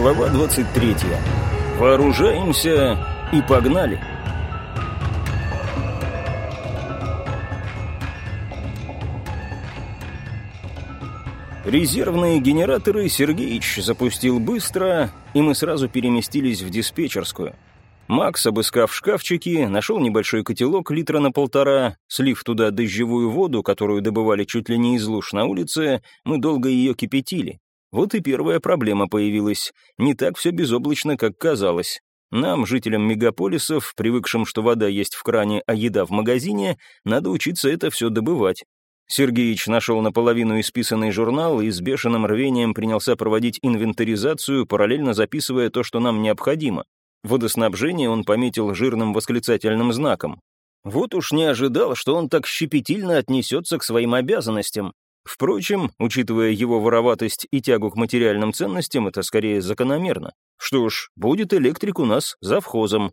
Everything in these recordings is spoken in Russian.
Глава 23. Вооружаемся и погнали. Резервные генераторы Сергеич запустил быстро, и мы сразу переместились в диспетчерскую. Макс, обыскав шкафчики, нашел небольшой котелок литра на полтора, слив туда дождевую воду, которую добывали чуть ли не из луж на улице, мы долго ее кипятили. Вот и первая проблема появилась. Не так все безоблачно, как казалось. Нам, жителям мегаполисов, привыкшим, что вода есть в кране, а еда в магазине, надо учиться это все добывать. Сергеич нашел наполовину исписанный журнал и с бешеным рвением принялся проводить инвентаризацию, параллельно записывая то, что нам необходимо. Водоснабжение он пометил жирным восклицательным знаком. Вот уж не ожидал, что он так щепетильно отнесется к своим обязанностям. Впрочем, учитывая его вороватость и тягу к материальным ценностям, это скорее закономерно. Что ж, будет электрик у нас завхозом.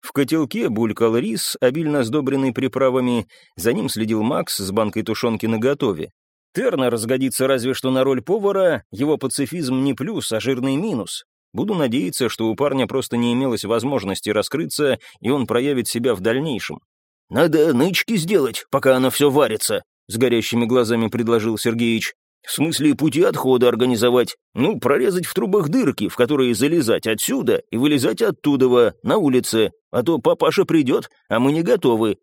В котелке булькал рис, обильно сдобренный приправами, за ним следил Макс с банкой тушенки наготове. Терна разгодится разве что на роль повара, его пацифизм не плюс, а жирный минус. Буду надеяться, что у парня просто не имелось возможности раскрыться, и он проявит себя в дальнейшем. «Надо нычки сделать, пока оно все варится», — с горящими глазами предложил Сергеич. «В смысле пути отхода организовать? Ну, прорезать в трубах дырки, в которые залезать отсюда и вылезать оттуда, на улице, а то папаша придет, а мы не готовы».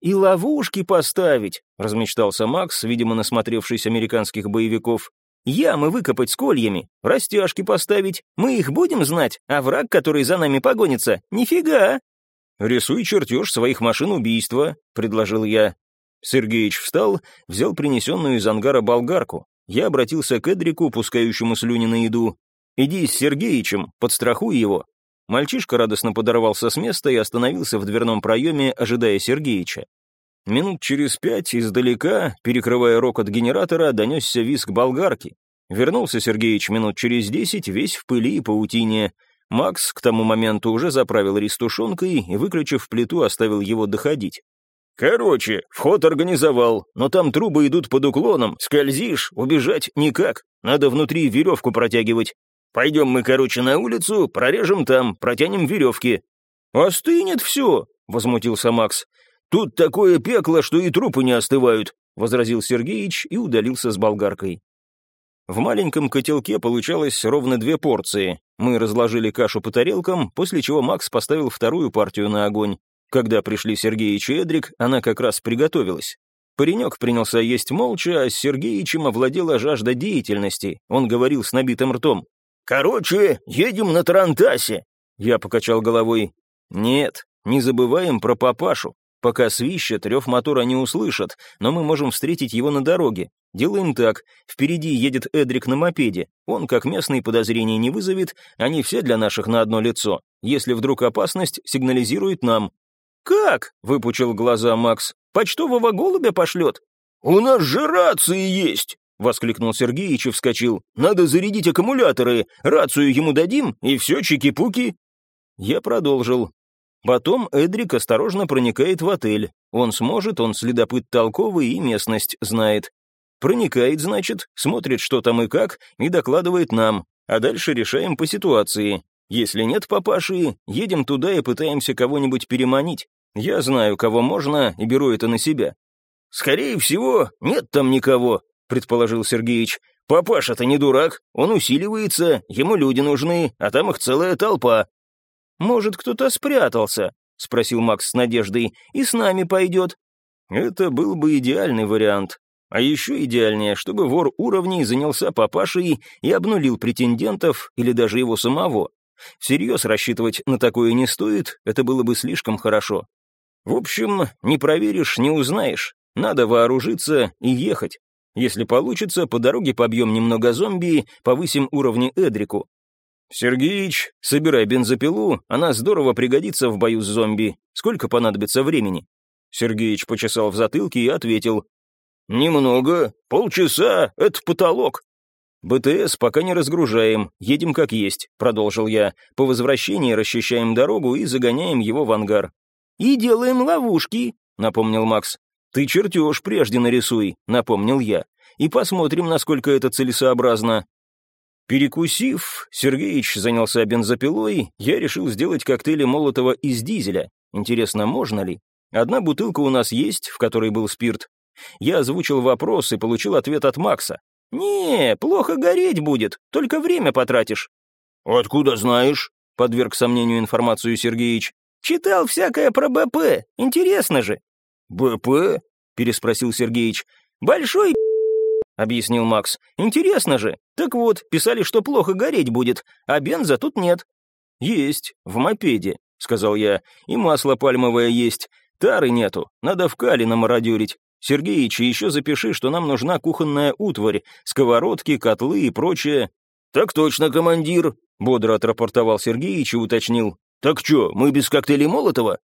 «И ловушки поставить», — размечтался Макс, видимо, насмотревшись американских боевиков. Ямы выкопать с кольями, растяжки поставить. Мы их будем знать, а враг, который за нами погонится, нифига. «Рисуй чертеж своих машин убийства», — предложил я. Сергеич встал, взял принесенную из ангара болгарку. Я обратился к Эдрику, пускающему слюни на еду. «Иди с Сергеичем, подстрахуй его». Мальчишка радостно подорвался с места и остановился в дверном проеме, ожидая Сергеича. Минут через пять издалека, перекрывая рокот генератора, донесся визг болгарки. Вернулся Сергеич минут через десять, весь в пыли и паутине. Макс к тому моменту уже заправил рис тушенкой и, выключив плиту, оставил его доходить. «Короче, вход организовал, но там трубы идут под уклоном, скользишь, убежать никак, надо внутри веревку протягивать. Пойдем мы, короче, на улицу, прорежем там, протянем веревки». «Остынет все», — возмутился Макс. «Тут такое пекло, что и трупы не остывают», — возразил Сергеич и удалился с болгаркой. В маленьком котелке получалось ровно две порции. Мы разложили кашу по тарелкам, после чего Макс поставил вторую партию на огонь. Когда пришли Сергеич и Эдрик, она как раз приготовилась. Паренек принялся есть молча, а Сергеичем овладела жажда деятельности. Он говорил с набитым ртом. «Короче, едем на Тарантасе!» Я покачал головой. «Нет, не забываем про папашу. Пока свищет, рев мотора не услышат, но мы можем встретить его на дороге. Делаем так. Впереди едет Эдрик на мопеде. Он, как местный, подозрений не вызовет, они все для наших на одно лицо. Если вдруг опасность, сигнализирует нам. «Как?» — выпучил глаза Макс. «Почтового голубя пошлет?» «У нас же рации есть!» — воскликнул Сергеич и вскочил. «Надо зарядить аккумуляторы, рацию ему дадим, и все, чики-пуки». Я продолжил. Потом Эдрик осторожно проникает в отель. Он сможет, он следопыт толковый и местность знает. Проникает, значит, смотрит, что там и как, и докладывает нам. А дальше решаем по ситуации. Если нет папаши, едем туда и пытаемся кого-нибудь переманить. Я знаю, кого можно, и беру это на себя. «Скорее всего, нет там никого», — предположил Сергеич. «Папаша-то не дурак, он усиливается, ему люди нужны, а там их целая толпа. «Может, кто-то спрятался?» — спросил Макс с надеждой. «И с нами пойдет». Это был бы идеальный вариант. А еще идеальнее, чтобы вор уровней занялся папашей и обнулил претендентов или даже его самого. Всерьез рассчитывать на такое не стоит, это было бы слишком хорошо. В общем, не проверишь, не узнаешь. Надо вооружиться и ехать. Если получится, по дороге побьем немного зомби, повысим уровни Эдрику. «Сергеич, собирай бензопилу, она здорово пригодится в бою с зомби. Сколько понадобится времени?» Сергеич почесал в затылке и ответил. «Немного. Полчаса. Это потолок». «БТС пока не разгружаем, едем как есть», — продолжил я. «По возвращении расчищаем дорогу и загоняем его в ангар». «И делаем ловушки», — напомнил Макс. «Ты чертеж прежде нарисуй», — напомнил я. «И посмотрим, насколько это целесообразно». Перекусив, Сергеич занялся бензопилой, я решил сделать коктейли Молотова из дизеля. Интересно, можно ли? Одна бутылка у нас есть, в которой был спирт. Я озвучил вопрос и получил ответ от Макса. «Не, плохо гореть будет, только время потратишь». «Откуда знаешь?» — подверг сомнению информацию Сергеич. «Читал всякое про БП, интересно же». «БП?» — переспросил Сергеич. «Большой — объяснил Макс. «Интересно же. Так вот, писали, что плохо гореть будет, а бенза тут нет». «Есть, в мопеде», — сказал я. «И масло пальмовое есть. Тары нету, надо в кали намародерить. Сергеич, еще запиши, что нам нужна кухонная утварь, сковородки, котлы и прочее». «Так точно, командир», — бодро отрапортовал Сергеич и уточнил. «Так что, мы без коктейлей Молотова?»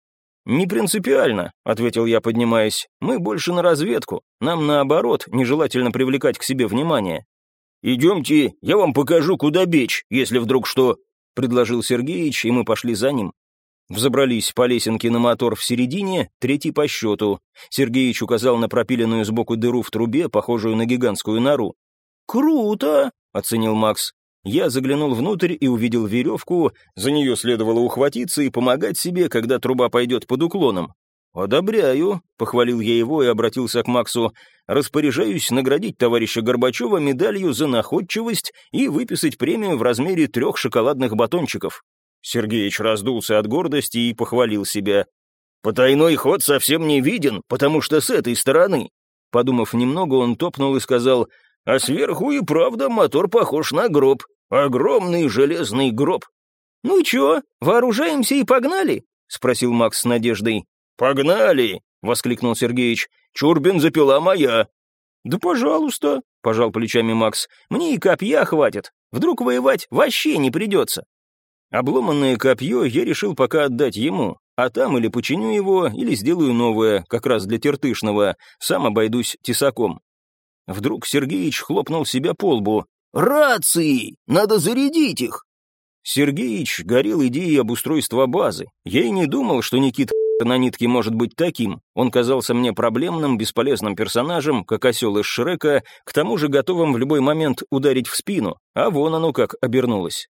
«Не принципиально», — ответил я, поднимаясь. «Мы больше на разведку. Нам, наоборот, нежелательно привлекать к себе внимание». «Идемте, я вам покажу, куда бечь, если вдруг что», — предложил Сергеич, и мы пошли за ним. Взобрались по лесенке на мотор в середине, третий по счету. Сергеич указал на пропиленную сбоку дыру в трубе, похожую на гигантскую нору. «Круто!» — оценил Макс. Я заглянул внутрь и увидел веревку, за нее следовало ухватиться и помогать себе, когда труба пойдет под уклоном. «Одобряю», — похвалил я его и обратился к Максу, «распоряжаюсь наградить товарища Горбачева медалью за находчивость и выписать премию в размере трех шоколадных батончиков». Сергеич раздулся от гордости и похвалил себя. «Потайной ход совсем не виден, потому что с этой стороны». Подумав немного, он топнул и сказал, «А сверху и правда мотор похож на гроб. Огромный железный гроб». «Ну чё, вооружаемся и погнали?» — спросил Макс с надеждой. «Погнали!» — воскликнул Сергеич. «Чурбин запила моя». «Да пожалуйста», — пожал плечами Макс. «Мне и копья хватит. Вдруг воевать вообще не придется». Обломанное копье я решил пока отдать ему, а там или починю его, или сделаю новое, как раз для тертышного, сам обойдусь тесаком. Вдруг Сергеич хлопнул себя по лбу. «Рации! Надо зарядить их!» Сергеич горел идеей обустройства базы. Я и не думал, что Никита на нитке может быть таким. Он казался мне проблемным, бесполезным персонажем, как осел из Шрека, к тому же готовым в любой момент ударить в спину. А вон оно как обернулось.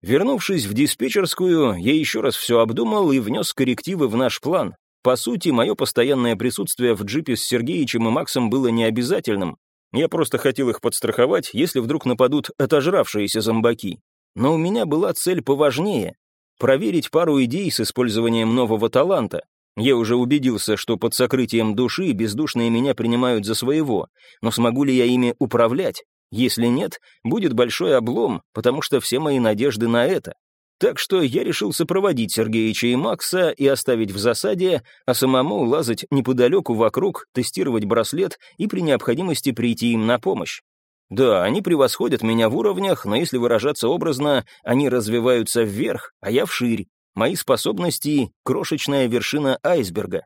Вернувшись в диспетчерскую, я еще раз все обдумал и внес коррективы в наш план. По сути, мое постоянное присутствие в джипе с Сергеичем и Максом было необязательным. Я просто хотел их подстраховать, если вдруг нападут отожравшиеся зомбаки. Но у меня была цель поважнее — проверить пару идей с использованием нового таланта. Я уже убедился, что под сокрытием души бездушные меня принимают за своего, но смогу ли я ими управлять? Если нет, будет большой облом, потому что все мои надежды на это. Так что я решил сопроводить Сергеича и Макса и оставить в засаде, а самому лазать неподалеку вокруг, тестировать браслет и при необходимости прийти им на помощь. Да, они превосходят меня в уровнях, но если выражаться образно, они развиваются вверх, а я вширь. Мои способности — крошечная вершина айсберга.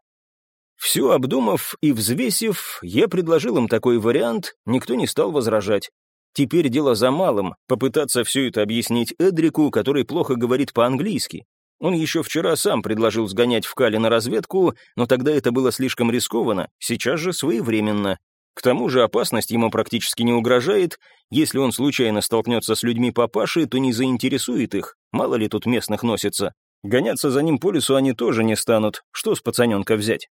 Все обдумав и взвесив, я предложил им такой вариант, никто не стал возражать. Теперь дело за малым — попытаться все это объяснить Эдрику, который плохо говорит по-английски. Он еще вчера сам предложил сгонять в Кали на разведку, но тогда это было слишком рискованно, сейчас же своевременно. К тому же опасность ему практически не угрожает, если он случайно столкнется с людьми папаши, то не заинтересует их, мало ли тут местных носится. Гоняться за ним по лесу они тоже не станут, что с пацаненка взять?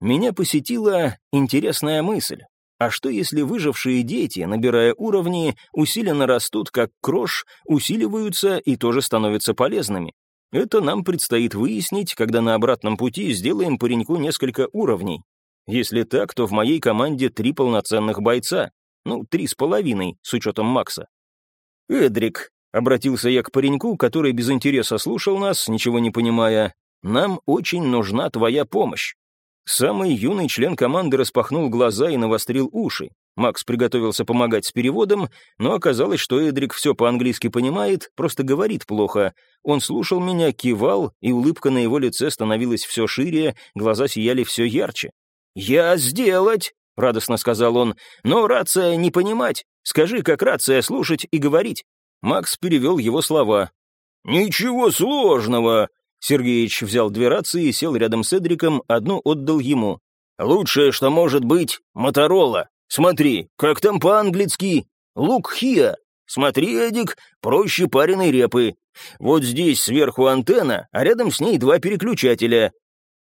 меня посетила интересная мысль. А что если выжившие дети, набирая уровни, усиленно растут как крош, усиливаются и тоже становятся полезными? Это нам предстоит выяснить, когда на обратном пути сделаем пареньку несколько уровней. Если так, то в моей команде три полноценных бойца. Ну, три с половиной, с учетом Макса. «Эдрик», — обратился я к пареньку, который без интереса слушал нас, ничего не понимая, «нам очень нужна твоя помощь. Самый юный член команды распахнул глаза и навострил уши. Макс приготовился помогать с переводом, но оказалось, что Эдрик все по-английски понимает, просто говорит плохо. Он слушал меня, кивал, и улыбка на его лице становилась все шире, глаза сияли все ярче. «Я сделать!» — радостно сказал он. «Но рация не понимать. Скажи, как рация слушать и говорить». Макс перевел его слова. «Ничего сложного!» Сергеич взял две рации сел рядом с Эдриком, одну отдал ему. «Лучшее, что может быть, Моторола. Смотри, как там по-английски? Лук Хиа. Смотри, Эдик, проще пареной репы. Вот здесь сверху антенна, а рядом с ней два переключателя».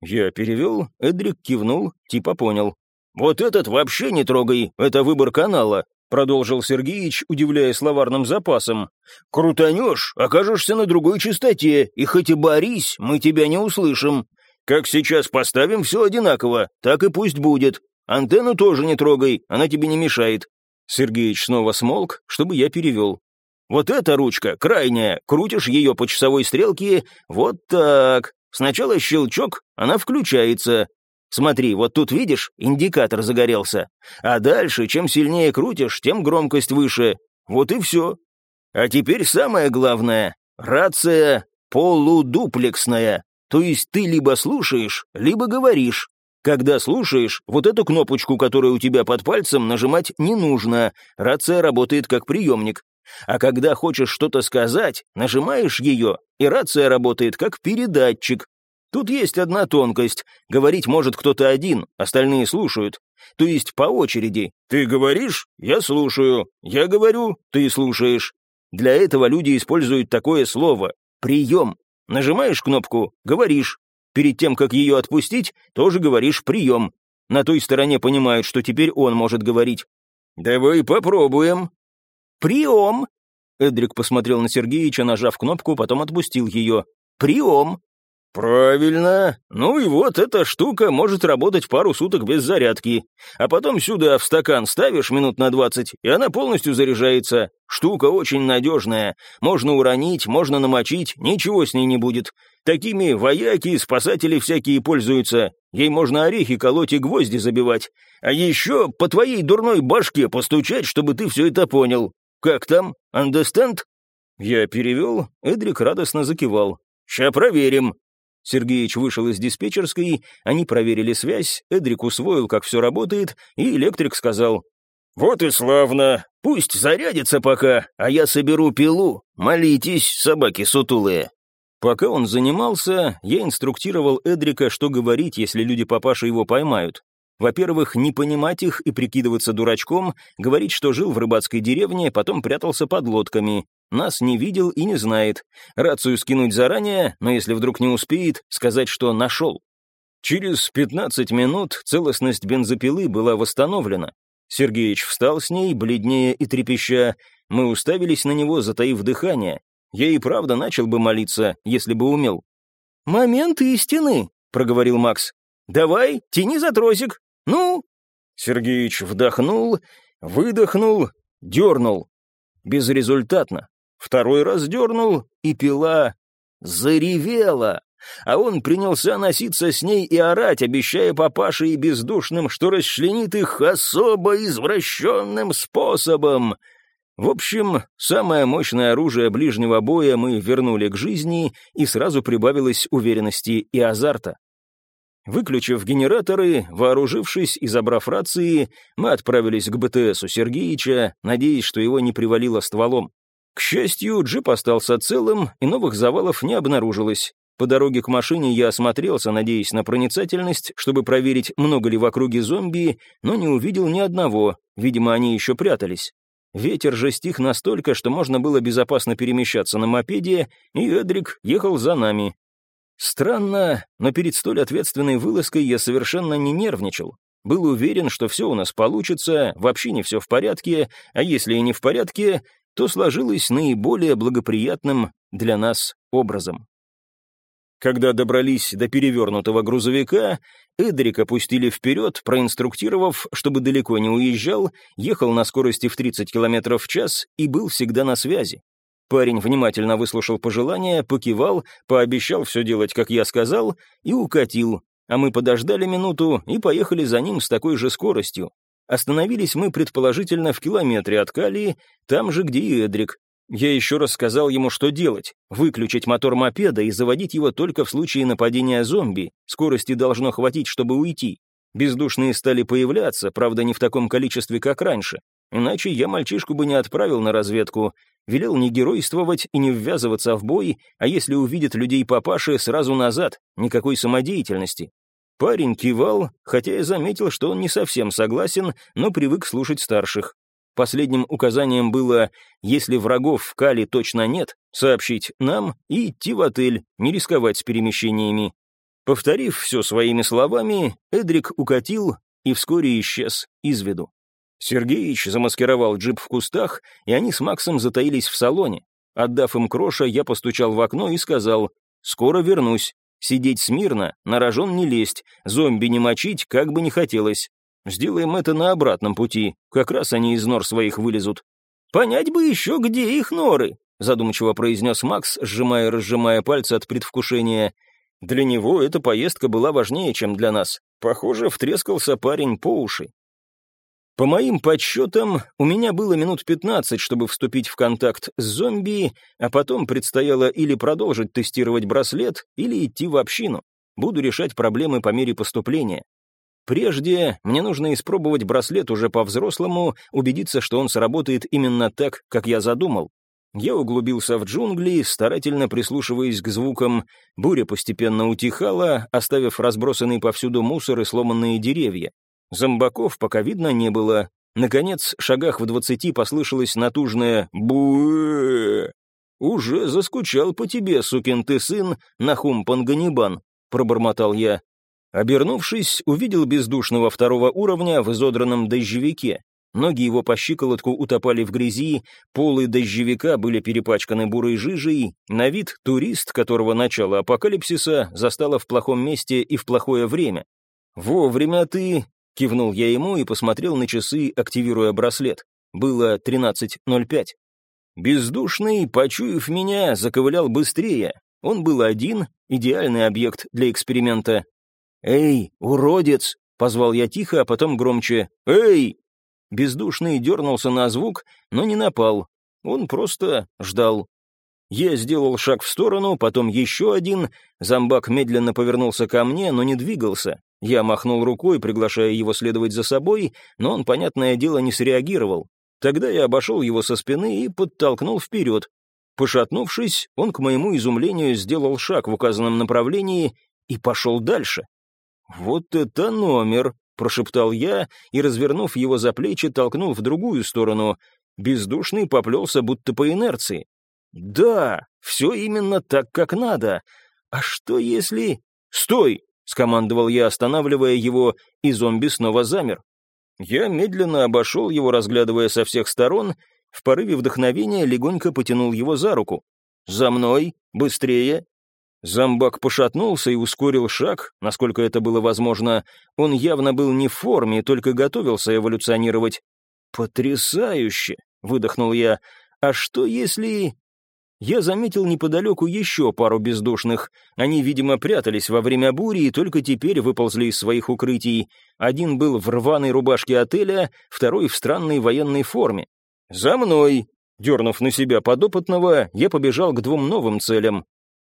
Я перевел, Эдрик кивнул, типа понял. «Вот этот вообще не трогай, это выбор канала», — продолжил Сергеич, удивляя словарным запасом. «Крутанешь, окажешься на другой частоте, и хоть и борись, мы тебя не услышим. Как сейчас поставим все одинаково, так и пусть будет. Антенну тоже не трогай, она тебе не мешает». Сергеич снова смолк, чтобы я перевел. «Вот эта ручка, крайняя, крутишь ее по часовой стрелке, вот так. Сначала щелчок, она включается. Смотри, вот тут видишь, индикатор загорелся. А дальше, чем сильнее крутишь, тем громкость выше. Вот и все. А теперь самое главное. Рация полудуплексная. То есть ты либо слушаешь, либо говоришь. Когда слушаешь, вот эту кнопочку, которая у тебя под пальцем, нажимать не нужно. Рация работает как приемник. А когда хочешь что-то сказать, нажимаешь ее, и рация работает как передатчик. Тут есть одна тонкость. Говорить может кто-то один, остальные слушают. То есть по очереди. Ты говоришь, я слушаю. Я говорю, ты слушаешь. Для этого люди используют такое слово «прием». Нажимаешь кнопку «говоришь». Перед тем, как ее отпустить, тоже говоришь «прием». На той стороне понимают, что теперь он может говорить. «Давай попробуем». «Прием!» Эдрик посмотрел на Сергеича, нажав кнопку, потом отпустил ее. «Прием!» «Правильно. Ну и вот эта штука может работать пару суток без зарядки. А потом сюда в стакан ставишь минут на двадцать, и она полностью заряжается. Штука очень надежная. Можно уронить, можно намочить, ничего с ней не будет. Такими вояки, спасатели всякие пользуются. Ей можно орехи колоть и гвозди забивать. А еще по твоей дурной башке постучать, чтобы ты все это понял. Как там? Understand?» Я перевел, Эдрик радостно закивал. «Ща проверим», Сергеич вышел из диспетчерской, они проверили связь, Эдрик усвоил, как все работает, и электрик сказал, «Вот и славно. Пусть зарядится пока, а я соберу пилу. Молитесь, собаки сутулые». Пока он занимался, я инструктировал Эдрика, что говорить, если люди папаши его поймают. Во-первых, не понимать их и прикидываться дурачком, говорить, что жил в рыбацкой деревне, потом прятался под лодками. Нас не видел и не знает. Рацию скинуть заранее, но если вдруг не успеет, сказать, что нашел. Через 15 минут целостность бензопилы была восстановлена. Сергеич встал с ней, бледнее и трепеща. Мы уставились на него, затаив дыхание. Я и правда начал бы молиться, если бы умел. «Момент истины», — проговорил Макс. «Давай, тяни за тросик. Ну?» Сергеич вдохнул, выдохнул, дернул. Безрезультатно. Второй раз дернул, и пила заревела. А он принялся носиться с ней и орать, обещая папаше и бездушным, что расчленит их особо извращенным способом. В общем, самое мощное оружие ближнего боя мы вернули к жизни, и сразу прибавилось уверенности и азарта. Выключив генераторы, вооружившись и забрав рации, мы отправились к БТСу Сергеича, надеясь, что его не привалило стволом. К счастью, джип остался целым, и новых завалов не обнаружилось. По дороге к машине я осмотрелся, надеясь на проницательность, чтобы проверить, много ли в округе зомби, но не увидел ни одного, видимо, они еще прятались. Ветер же стих настолько, что можно было безопасно перемещаться на мопеде, и Эдрик ехал за нами, Странно, но перед столь ответственной вылазкой я совершенно не нервничал. Был уверен, что все у нас получится, вообще не все в порядке, а если и не в порядке, то сложилось наиболее благоприятным для нас образом. Когда добрались до перевернутого грузовика, Эдрик опустили вперед, проинструктировав, чтобы далеко не уезжал, ехал на скорости в 30 км в час и был всегда на связи. Парень внимательно выслушал пожелания, покивал, пообещал все делать, как я сказал, и укатил. А мы подождали минуту и поехали за ним с такой же скоростью. Остановились мы, предположительно, в километре от Калии, там же, где и Эдрик. Я еще раз сказал ему, что делать. Выключить мотор мопеда и заводить его только в случае нападения зомби. Скорости должно хватить, чтобы уйти. Бездушные стали появляться, правда, не в таком количестве, как раньше. Иначе я мальчишку бы не отправил на разведку. Велел не геройствовать и не ввязываться в бой, а если увидит людей папаши, сразу назад, никакой самодеятельности. Парень кивал, хотя я заметил, что он не совсем согласен, но привык слушать старших. Последним указанием было, если врагов в Кали точно нет, сообщить нам и идти в отель, не рисковать с перемещениями. Повторив все своими словами, Эдрик укатил и вскоре исчез из виду. Сергеич замаскировал джип в кустах, и они с Максом затаились в салоне. Отдав им кроша, я постучал в окно и сказал «Скоро вернусь. Сидеть смирно, на рожон не лезть, зомби не мочить, как бы не хотелось. Сделаем это на обратном пути, как раз они из нор своих вылезут». «Понять бы еще, где их норы», — задумчиво произнес Макс, сжимая и разжимая пальцы от предвкушения. Для него эта поездка была важнее, чем для нас. Похоже, втрескался парень по уши. По моим подсчетам, у меня было минут 15, чтобы вступить в контакт с зомби, а потом предстояло или продолжить тестировать браслет, или идти в общину. Буду решать проблемы по мере поступления. Прежде мне нужно испробовать браслет уже по-взрослому, убедиться, что он сработает именно так, как я задумал. Я углубился в джунгли, старательно прислушиваясь к звукам. Буря постепенно утихала, оставив разбросанный повсюду мусор и сломанные деревья. Зомбаков пока видно не было. Наконец, шагах в двадцати послышалось натужное буэ. «Уже заскучал по тебе, сукин ты сын, Нахум Панганибан», — пробормотал я. Обернувшись, увидел бездушного второго уровня в изодранном дождевике. Ноги его по щиколотку утопали в грязи, полы дождевика были перепачканы бурой жижей, на вид турист, которого начало апокалипсиса застало в плохом месте и в плохое время. «Вовремя ты Кивнул я ему и посмотрел на часы, активируя браслет. Было 13.05. Бездушный, почуяв меня, заковылял быстрее. Он был один, идеальный объект для эксперимента. «Эй, уродец!» — позвал я тихо, а потом громче. «Эй!» Бездушный дернулся на звук, но не напал. Он просто ждал. Я сделал шаг в сторону, потом еще один. Зомбак медленно повернулся ко мне, но не двигался. Я махнул рукой, приглашая его следовать за собой, но он, понятное дело, не среагировал. Тогда я обошел его со спины и подтолкнул вперед. Пошатнувшись, он, к моему изумлению, сделал шаг в указанном направлении и пошел дальше. «Вот это номер!» — прошептал я и, развернув его за плечи, толкнул в другую сторону. Бездушный поплелся будто по инерции. «Да, все именно так, как надо. А что если...» «Стой!» — скомандовал я, останавливая его, и зомби снова замер. Я медленно обошел его, разглядывая со всех сторон, в порыве вдохновения легонько потянул его за руку. «За мной! Быстрее!» Зомбак пошатнулся и ускорил шаг, насколько это было возможно. Он явно был не в форме, только готовился эволюционировать. «Потрясающе!» — выдохнул я. «А что если...» я заметил неподалеку еще пару бездушных. Они, видимо, прятались во время бури и только теперь выползли из своих укрытий. Один был в рваной рубашке отеля, второй в странной военной форме. «За мной!» Дернув на себя подопытного, я побежал к двум новым целям.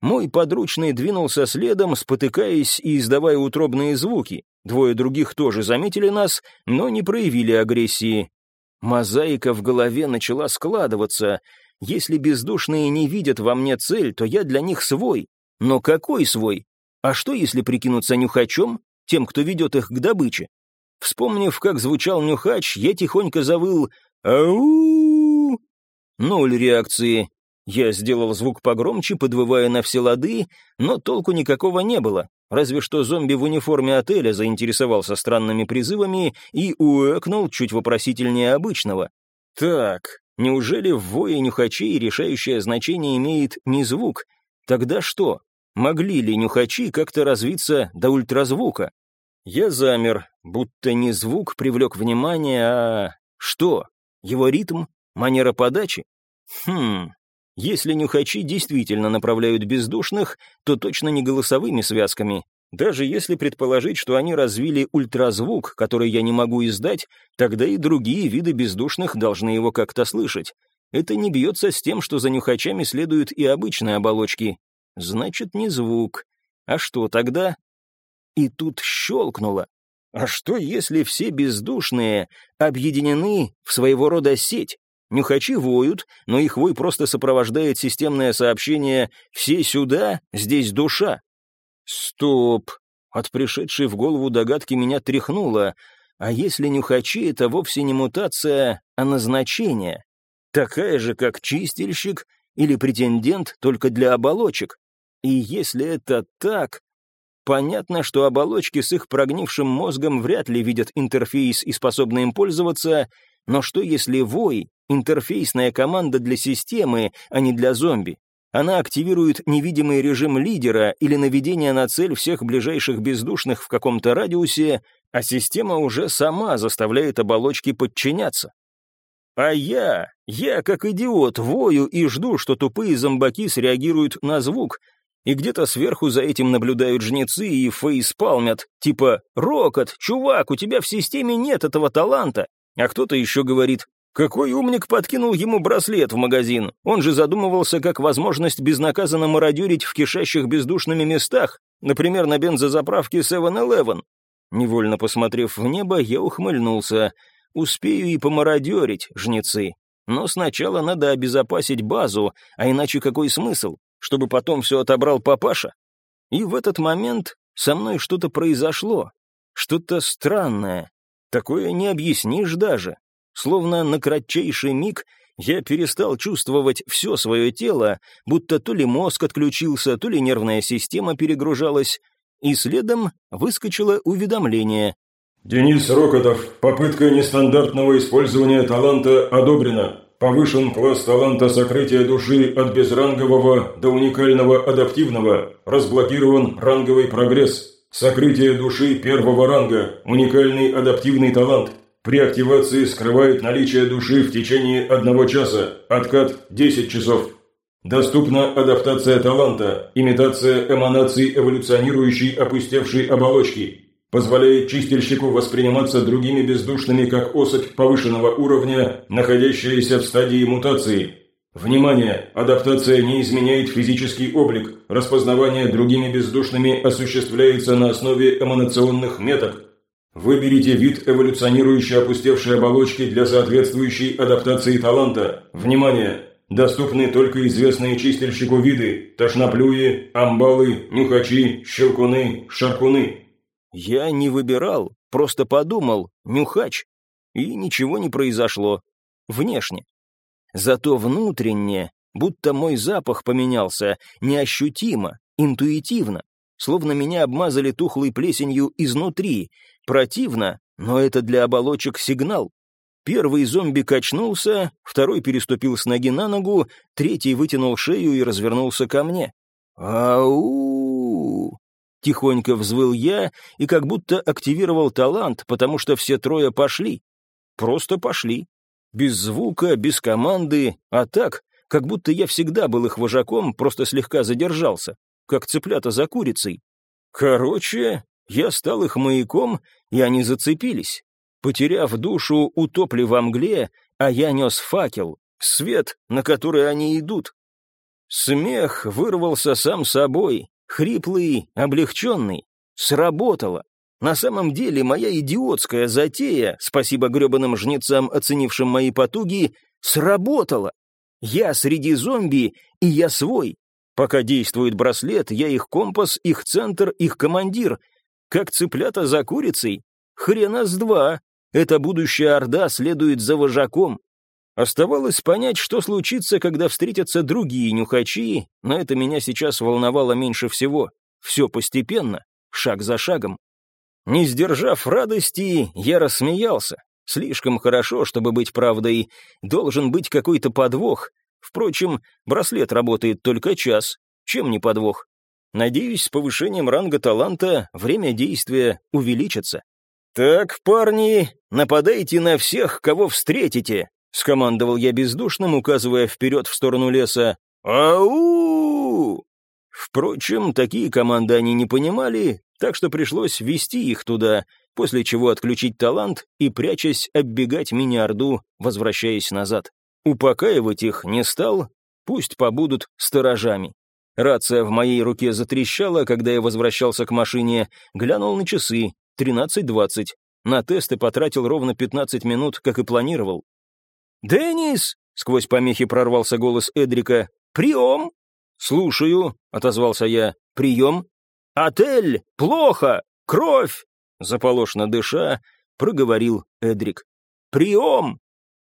Мой подручный двинулся следом, спотыкаясь и издавая утробные звуки. Двое других тоже заметили нас, но не проявили агрессии. Мозаика в голове начала складываться — если бездушные не видят во мне цель, то я для них свой. Но какой свой? А что, если прикинуться нюхачом, тем, кто ведет их к добыче? Вспомнив, как звучал нюхач, я тихонько завыл «Ау!». Ноль реакции. Я сделал звук погромче, подвывая на все лады, но толку никакого не было. Разве что зомби в униформе отеля заинтересовался странными призывами и уэкнул чуть вопросительнее обычного. Так, Неужели в вое нюхачей решающее значение имеет не звук? Тогда что? Могли ли нюхачи как-то развиться до ультразвука? Я замер, будто не звук привлек внимание, а... Что? Его ритм? Манера подачи? Хм... Если нюхачи действительно направляют бездушных, то точно не голосовыми связками, даже если предположить, что они развили ультразвук, который я не могу издать, тогда и другие виды бездушных должны его как-то слышать. Это не бьется с тем, что за нюхачами следуют и обычные оболочки. Значит, не звук. А что тогда? И тут щелкнуло. А что, если все бездушные объединены в своего рода сеть? Нюхачи воют, но их вой просто сопровождает системное сообщение «все сюда, здесь душа». Стоп! От пришедшей в голову догадки меня тряхнуло. а если нюхачи — это вовсе не мутация, а назначение? Такая же, как чистильщик или претендент только для оболочек. И если это так, понятно, что оболочки с их прогнившим мозгом вряд ли видят интерфейс и способны им пользоваться, но что если вой — интерфейсная команда для системы, а не для зомби? Она активирует невидимый режим лидера или наведение на цель всех ближайших бездушных в каком-то радиусе, а система уже сама заставляет оболочки подчиняться. А я, я как идиот, вою и жду, что тупые зомбаки среагируют на звук, и где-то сверху за этим наблюдают жнецы и фейспалмят, типа «Рокот, чувак, у тебя в системе нет этого таланта», а кто-то еще говорит какой умник подкинул ему браслет в магазин? Он же задумывался как возможность безнаказанно мародерить в кишащих бездушными местах, например, на бензозаправке 7-Eleven. Невольно посмотрев в небо, я ухмыльнулся. Успею и помародерить, жнецы. Но сначала надо обезопасить базу, а иначе какой смысл? Чтобы потом все отобрал папаша? И в этот момент со мной что-то произошло. Что-то странное. Такое не объяснишь даже. Словно на кратчайший миг я перестал чувствовать все свое тело, будто то ли мозг отключился, то ли нервная система перегружалась, и следом выскочило уведомление. «Денис Рокотов, попытка нестандартного использования таланта одобрена. Повышен класс таланта сокрытия души от безрангового до уникального адаптивного. Разблокирован ранговый прогресс. Сокрытие души первого ранга. Уникальный адаптивный талант. При активации скрывает наличие души в течение одного часа. Откат 10 часов. Доступна адаптация таланта, имитация эманаций эволюционирующей опустевшей оболочки. Позволяет чистильщику восприниматься другими бездушными как особь повышенного уровня, находящаяся в стадии мутации. Внимание! Адаптация не изменяет физический облик. Распознавание другими бездушными осуществляется на основе эманационных метод – Выберите вид эволюционирующей опустевшей оболочки для соответствующей адаптации таланта. Внимание! Доступны только известные чистильщику виды – тошноплюи, амбалы, нюхачи, щелкуны, шаркуны. Я не выбирал, просто подумал «нюхач», и ничего не произошло. Внешне. Зато внутренне, будто мой запах поменялся, неощутимо, интуитивно, словно меня обмазали тухлой плесенью изнутри, Противно, но это для оболочек сигнал. Первый зомби качнулся, второй переступил с ноги на ногу, третий вытянул шею и развернулся ко мне. «Ау!» Тихонько взвыл я и как будто активировал талант, потому что все трое пошли. Просто пошли. Без звука, без команды, а так, как будто я всегда был их вожаком, просто слегка задержался, как цыплята за курицей. Короче, я стал их маяком, и они зацепились. Потеряв душу, утопли во мгле, а я нес факел, свет, на который они идут. Смех вырвался сам собой, хриплый, облегченный. Сработало. На самом деле моя идиотская затея, спасибо гребаным жнецам, оценившим мои потуги, сработала. Я среди зомби, и я свой. Пока действует браслет, я их компас, их центр, их командир, как цыплята за курицей? Хрена с два. Эта будущая орда следует за вожаком. Оставалось понять, что случится, когда встретятся другие нюхачи, но это меня сейчас волновало меньше всего. Все постепенно, шаг за шагом. Не сдержав радости, я рассмеялся. Слишком хорошо, чтобы быть правдой. Должен быть какой-то подвох. Впрочем, браслет работает только час. Чем не подвох? Надеюсь, с повышением ранга таланта время действия увеличится. «Так, парни, нападайте на всех, кого встретите», — скомандовал я бездушным, указывая вперед в сторону леса. «Ау!» Впрочем, такие команды они не понимали, так что пришлось вести их туда, после чего отключить талант и, прячась, оббегать мини-орду, возвращаясь назад. Упокаивать их не стал, пусть побудут сторожами. Рация в моей руке затрещала, когда я возвращался к машине, глянул на часы, 13.20. На тесты потратил ровно 15 минут, как и планировал. «Деннис!» — сквозь помехи прорвался голос Эдрика. «Прием!» «Слушаю», — отозвался я. «Прием?» «Отель! Плохо! Кровь!» Заполошно дыша, проговорил Эдрик. «Прием!»